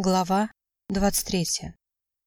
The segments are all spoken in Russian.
Глава 23.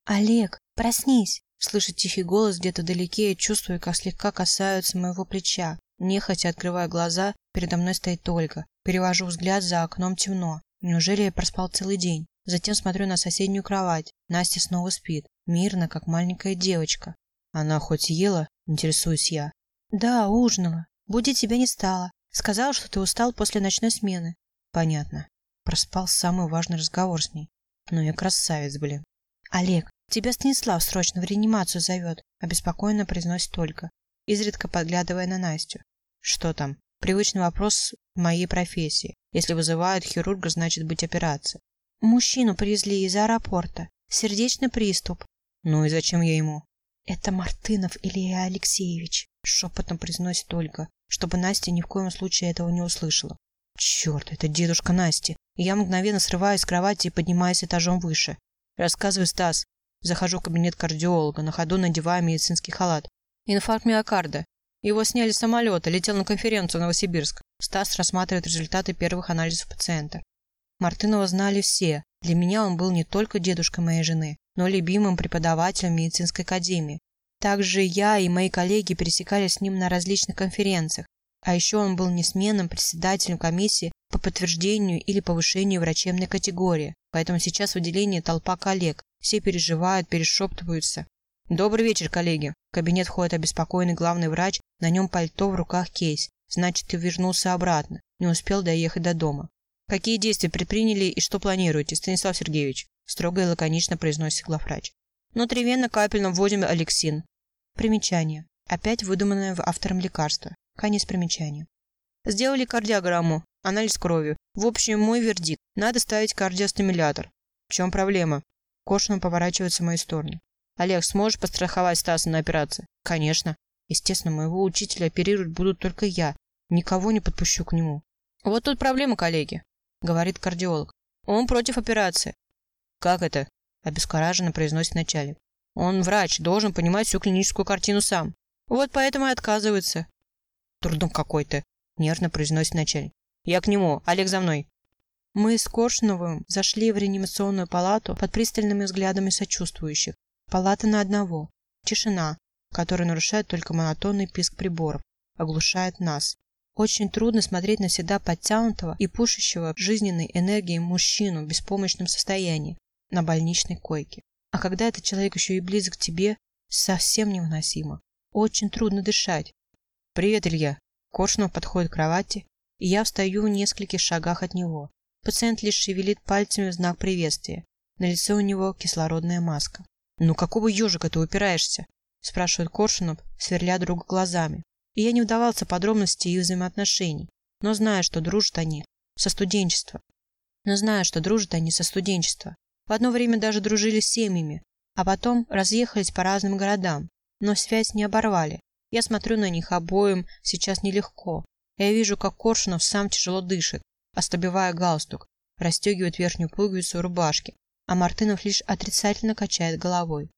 «Олег, проснись!» Слышит тихий голос где-то вдалеке и чувствую, как слегка касаются моего плеча. Нехотя открываю глаза, передо мной стоит Ольга. Перевожу взгляд, за окном темно. Неужели я проспал целый день? Затем смотрю на соседнюю кровать. Настя снова спит, мирно, как маленькая девочка. Она хоть ела? Интересуюсь я. Да, ужинала. Будить тебя не стало. Сказала, что ты устал после ночной смены. Понятно. Проспал самый важный разговор с ней. Ну я красавец, блин. Олег, тебя Станислав срочно в реанимацию зовет, обеспокоенно произносит Ольга, изредка подглядывая на Настю. Что там? Привычный вопрос моей профессии. Если вызывают хирурга, значит быть операция. Мужчину привезли из аэропорта. Сердечный приступ. Ну и зачем я ему? Это Мартынов Илья Алексеевич, шепотом произносит Ольга, чтобы Настя ни в коем случае этого не услышала. Черт, это дедушка Насти. Я мгновенно срываюсь с кровати и поднимаюсь этажом выше. Рассказывай, Стас. Захожу в кабинет кардиолога, на ходу надеваю медицинский халат. Инфаркт миокарда. Его сняли с самолета, летел на конференцию в Новосибирск. Стас рассматривает результаты первых анализов пациента. Мартынова знали все. Для меня он был не только дедушкой моей жены, но любимым преподавателем медицинской академии. Также я и мои коллеги пересекались с ним на различных конференциях, а еще он был несменным председателем комиссии по подтверждению или повышению врачебной категории. Поэтому сейчас в отделении толпа коллег. Все переживают, перешептываются. Добрый вечер, коллеги. В кабинет входит обеспокоенный главный врач, на нем пальто, в руках кейс. Значит, ты вернулся обратно, не успел доехать до дома. Какие действия предприняли и что планируете, Станислав Сергеевич? Строго и лаконично произносит главврач. Внутривенно капельно вводим алексин. Примечание. Опять выдуманное автором лекарства. Конец примечания. Сделали кардиограмму, анализ крови. В общем, мой вердикт. Надо ставить кардиостимулятор. В чем проблема? Коршунов поворачивается в мою сторону. Олег, сможешь постраховать Стаса на операции? Конечно. Естественно, моего учителя оперировать будут только я. Никого не подпущу к нему. Вот тут проблема, коллеги, говорит кардиолог. Он против операции. Как это? Обескураженно произносит начальник. Он врач, должен понимать всю клиническую картину сам. Вот поэтому и отказывается. Трудом какой-то, нервно произносит начальник. Я к нему. Олег за мной. Мы с Коршуновым зашли в реанимационную палату под пристальными взглядами сочувствующих. Палата на одного. Тишина, которую нарушает только монотонный писк приборов, оглушает нас. Очень трудно смотреть на всегда подтянутого и пушащего жизненной энергией мужчину в беспомощном состоянии на больничной койке. А когда этот человек еще и близок к тебе, совсем невыносимо. Очень трудно дышать. «Привет, Илья!» Коршунов подходит к кровати, и я встаю в нескольких шагах от него. Пациент лишь шевелит пальцами в знак приветствия. На лице у него кислородная маска. «Ну какого ежика ты упираешься?» спрашивает Коршунов, сверля друга глазами. И я не вдавался в подробности их взаимоотношений, но знаю, что дружат они со студенчества. Но знаю, что дружат они со студенчества. В одно время даже дружили с семьями, а потом разъехались по разным городам, но связь не оборвали. Я смотрю на них обоим, сейчас нелегко. Я вижу, как Коршунов сам тяжело дышит, ослабевая галстук, расстегивает верхнюю пуговицу рубашки, а Мартынов лишь отрицательно качает головой.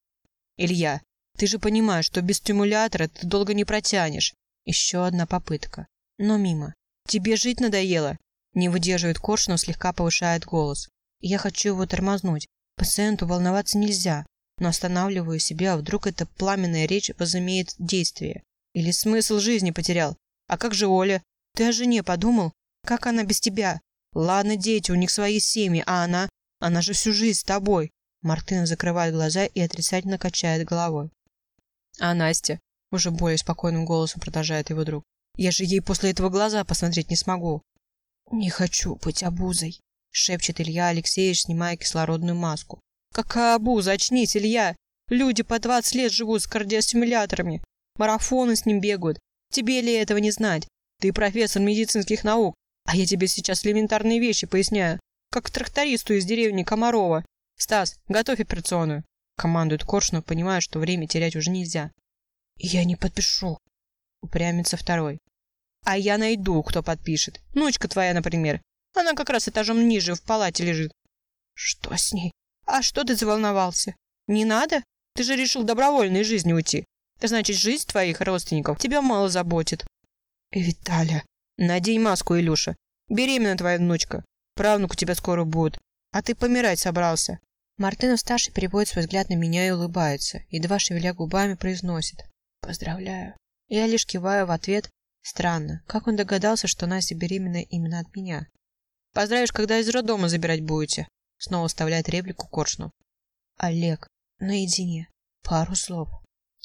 «Илья, ты же понимаешь, что без стимулятора ты долго не протянешь». Еще одна попытка, но мимо. «Тебе жить надоело?» Не выдерживает Коршунов, слегка повышает голос. Я хочу его тормознуть. Пациенту волноваться нельзя но останавливаю себя, а вдруг эта пламенная речь возымеет действие. Или смысл жизни потерял. А как же Оля? Ты о жене подумал? Как она без тебя? Ладно, дети, у них свои семьи, а она? Она же всю жизнь с тобой. Мартынов закрывает глаза и отрицательно качает головой. А Настя? Уже более спокойным голосом продолжает его друг. Я же ей после этого глаза посмотреть не смогу. Не хочу быть обузой, шепчет Илья Алексеевич, снимая кислородную маску. Какая обуза, очнись, Илья. Люди по 20 лет живут с кардиостимуляторами. Марафоны с ним бегают. Тебе ли этого не знать? Ты профессор медицинских наук. А я тебе сейчас элементарные вещи поясняю. Как трактористу из деревни Комарова. Стас, готовь операционную. Командует Коршунов, понимая, что время терять уже нельзя. Я не подпишу. Упрямится второй. А я найду, кто подпишет. Внучка твоя, например. Она как раз этажом ниже в палате лежит. Что с ней? А что ты заволновался? Не надо? Ты же решил добровольной жизни уйти. Значит, жизнь твоих родственников тебя мало заботит. Виталя, надень маску, Илюша. Беременна твоя внучка. Правнук у тебя скоро будет. А ты помирать собрался. Мартынов-старший переводит свой взгляд на меня и улыбается, едва шевеля губами произносит. Поздравляю. Я лишь киваю в ответ. Странно, как он догадался, что Настя беременна именно от меня? Поздравишь, когда из роддома забирать будете. Снова вставляет реплику Коршунов. Олег, наедине. Пару слов.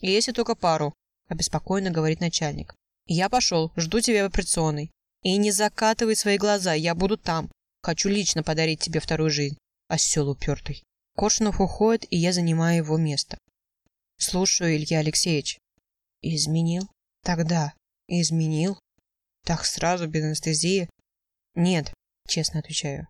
Если только пару, обеспокоенно говорит начальник. Я пошел, жду тебя в операционной. И не закатывай свои глаза, я буду там. Хочу лично подарить тебе вторую жизнь. Осел упертый. Коршунов уходит, и я занимаю его место. Слушаю, Илья Алексеевич. Изменил? Тогда. Изменил? Так сразу, без анестезии? Нет, честно отвечаю.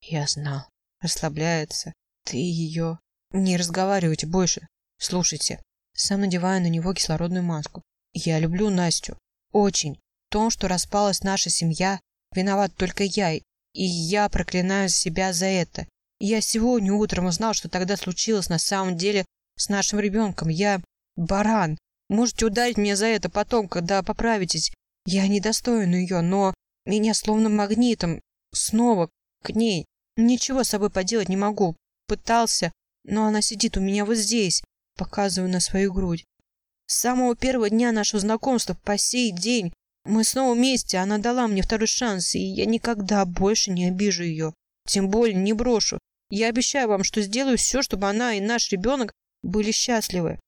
Я знал. Расслабляется. Ты ее... Не разговаривайте больше. Слушайте. Сам надеваю на него кислородную маску. Я люблю Настю. Очень. В том, что распалась наша семья, виноват только я, и я проклинаю себя за это. Я сегодня утром узнал, что тогда случилось на самом деле с нашим ребенком. Я баран. Можете ударить меня за это потом, когда поправитесь. Я недостоин ее, но меня словно магнитом снова к ней. Ничего с собой поделать не могу. Пытался, но она сидит у меня вот здесь. Показываю на свою грудь. С самого первого дня нашего знакомства по сей день мы снова вместе, она дала мне второй шанс, и я никогда больше не обижу ее. Тем более не брошу. Я обещаю вам, что сделаю все, чтобы она и наш ребенок были счастливы.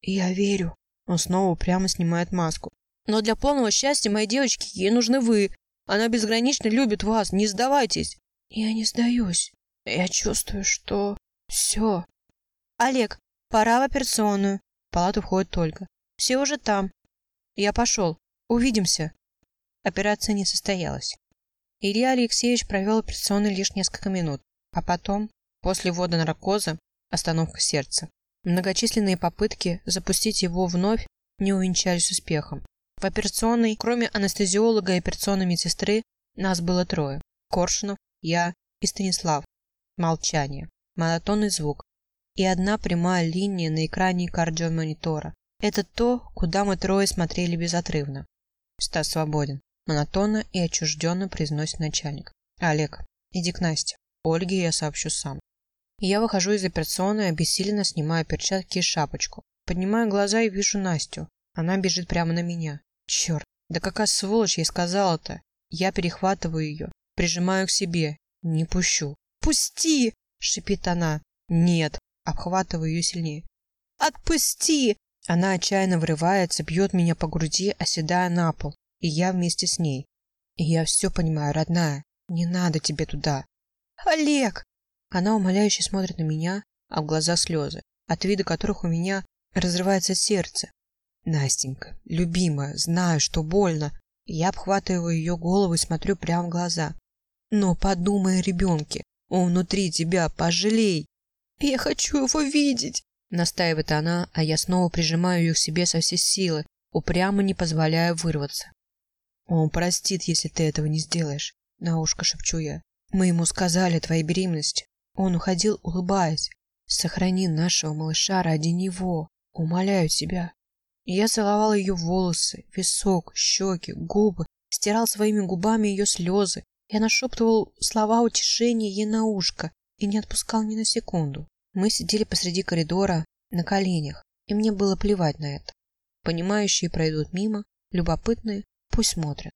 Я верю. Он снова прямо снимает маску. Но для полного счастья моей девочки ей нужны вы. Она безгранично любит вас. Не сдавайтесь. Я не сдаюсь. Я чувствую, что... Все. Олег, пора в операционную. В палату входит только. Все уже там. Я пошел. Увидимся. Операция не состоялась. Илья Алексеевич провел операционную лишь несколько минут, а потом, после ввода наркоза, остановка сердца. Многочисленные попытки запустить его вновь не увенчались успехом. В операционной, кроме анестезиолога и операционной медсестры, нас было трое. Коршунов, я и Станислав. Молчание. Монотонный звук. И одна прямая линия на экране кардиомонитора. Это то, куда мы трое смотрели безотрывно. Стас свободен. Монотонно и отчужденно произносит начальник. Олег, иди к Насте. Ольге я сообщу сам. Я выхожу из операционной, обессиленно снимаю перчатки и шапочку. Поднимаю глаза и вижу Настю. Она бежит прямо на меня. Черт, да какая сволочь я сказала-то. Я перехватываю ее, прижимаю к себе. Не пущу. «Пусти!» – шипит она. «Нет!» – обхватываю ее сильнее. «Отпусти!» Она отчаянно врывается, бьет меня по груди, оседая на пол, и я вместе с ней. И я все понимаю, родная, не надо тебе туда. «Олег!» Она умоляюще смотрит на меня, а в глазах слезы, от вида которых у меня разрывается сердце. Настенька, любимая, знаю, что больно. Я обхватываю ее голову и смотрю прямо в глаза. Но подумай о ребенке. Он внутри тебя, пожалей. Я хочу его видеть. Настаивает она, а я снова прижимаю ее к себе со всей силы, упрямо не позволяя вырваться. Он простит, если ты этого не сделаешь, на ушко шепчу я. Мы ему сказали о твоей беременности. Он уходил, улыбаясь. Сохрани нашего малыша ради него. Умоляю тебя. Я целовал ее волосы, висок, щеки, губы, стирал своими губами ее слезы. Я нашептывал слова утешения ей на ушко и не отпускал ни на секунду. Мы сидели посреди коридора на коленях, и мне было плевать на это. Понимающие пройдут мимо, любопытные пусть смотрят.